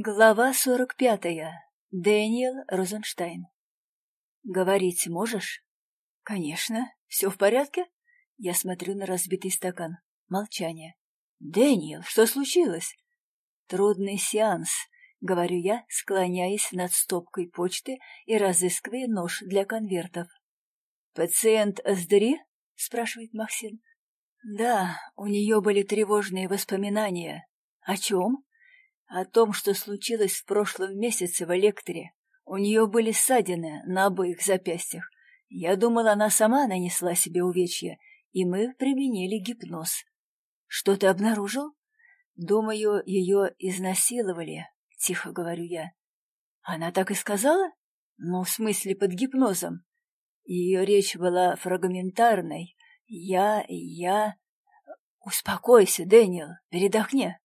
Глава сорок пятая. Дэниел Розенштайн. «Говорить можешь?» «Конечно. Все в порядке?» Я смотрю на разбитый стакан. Молчание. «Дэниел, что случилось?» «Трудный сеанс», — говорю я, склоняясь над стопкой почты и разыскивая нож для конвертов. «Пациент Аздри?» — спрашивает Максим. «Да, у нее были тревожные воспоминания. О чем?» О том, что случилось в прошлом месяце в Электре. У нее были ссадины на обоих запястьях. Я думал, она сама нанесла себе увечья, и мы применили гипноз. Что ты обнаружил? Думаю, ее изнасиловали, тихо говорю я. Она так и сказала? Ну, в смысле, под гипнозом. Ее речь была фрагментарной. Я, я... Успокойся, Дэниел, передохни.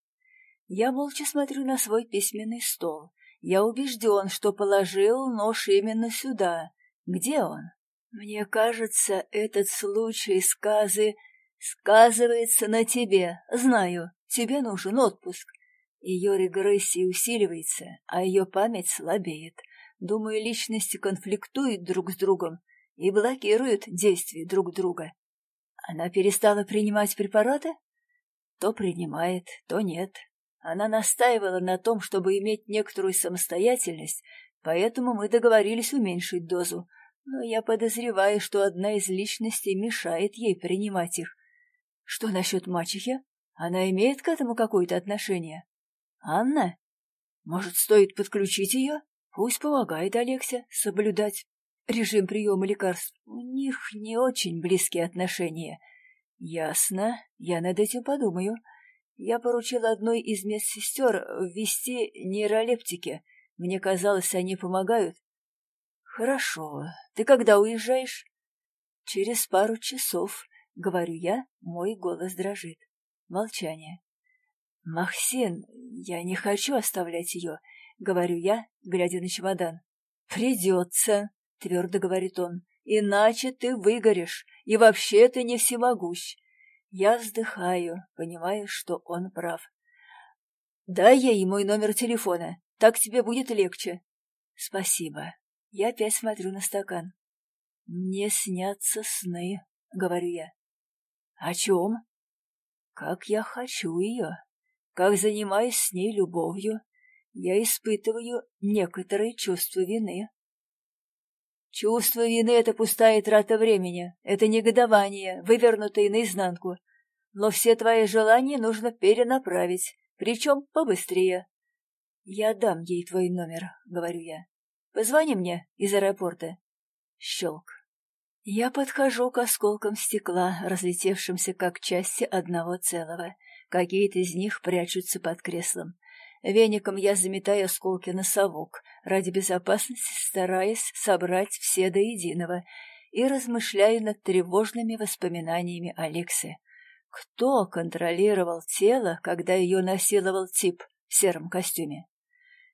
Я молча смотрю на свой письменный стол. Я убежден, что положил нож именно сюда. Где он? Мне кажется, этот случай сказы сказывается на тебе. Знаю, тебе нужен отпуск. Ее регрессия усиливается, а ее память слабеет. Думаю, личности конфликтуют друг с другом и блокируют действия друг друга. Она перестала принимать препараты? То принимает, то нет. Она настаивала на том, чтобы иметь некоторую самостоятельность, поэтому мы договорились уменьшить дозу, но я подозреваю, что одна из личностей мешает ей принимать их. Что насчет мачехи? Она имеет к этому какое-то отношение? Анна? Может, стоит подключить ее? Пусть помогает Алексе соблюдать режим приема лекарств. У них не очень близкие отношения. Ясно, я над этим подумаю. Я поручил одной из медсестер ввести нейролептики. Мне казалось, они помогают. Хорошо. Ты когда уезжаешь? Через пару часов, говорю я, мой голос дрожит. Молчание. Максин, я не хочу оставлять ее, говорю я, глядя на чемодан. Придется, твердо говорит он, иначе ты выгоришь, и вообще ты не всемогущ. Я вздыхаю, понимая, что он прав. «Дай ей мой номер телефона, так тебе будет легче». «Спасибо». Я опять смотрю на стакан. «Мне снятся сны», — говорю я. «О чем?» «Как я хочу ее, как занимаюсь с ней любовью, я испытываю некоторые чувства вины». Чувство вины — это пустая трата времени, это негодование, вывернутое наизнанку. Но все твои желания нужно перенаправить, причем побыстрее. Я дам ей твой номер, — говорю я. Позвони мне из аэропорта. Щелк. Я подхожу к осколкам стекла, разлетевшимся как части одного целого. Какие-то из них прячутся под креслом. Веником я заметаю осколки на совок, ради безопасности стараясь собрать все до единого, и размышляю над тревожными воспоминаниями Алексы. Кто контролировал тело, когда ее насиловал тип в сером костюме?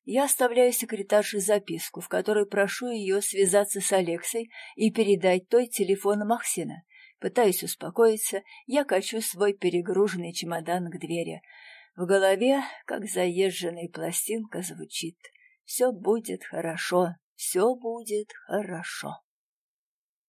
Я оставляю секретарше записку, в которой прошу ее связаться с Алексой и передать той телефон Максина. Пытаюсь успокоиться, я качу свой перегруженный чемодан к двери — в голове, как заезженная пластинка, звучит «Все будет хорошо, все будет хорошо».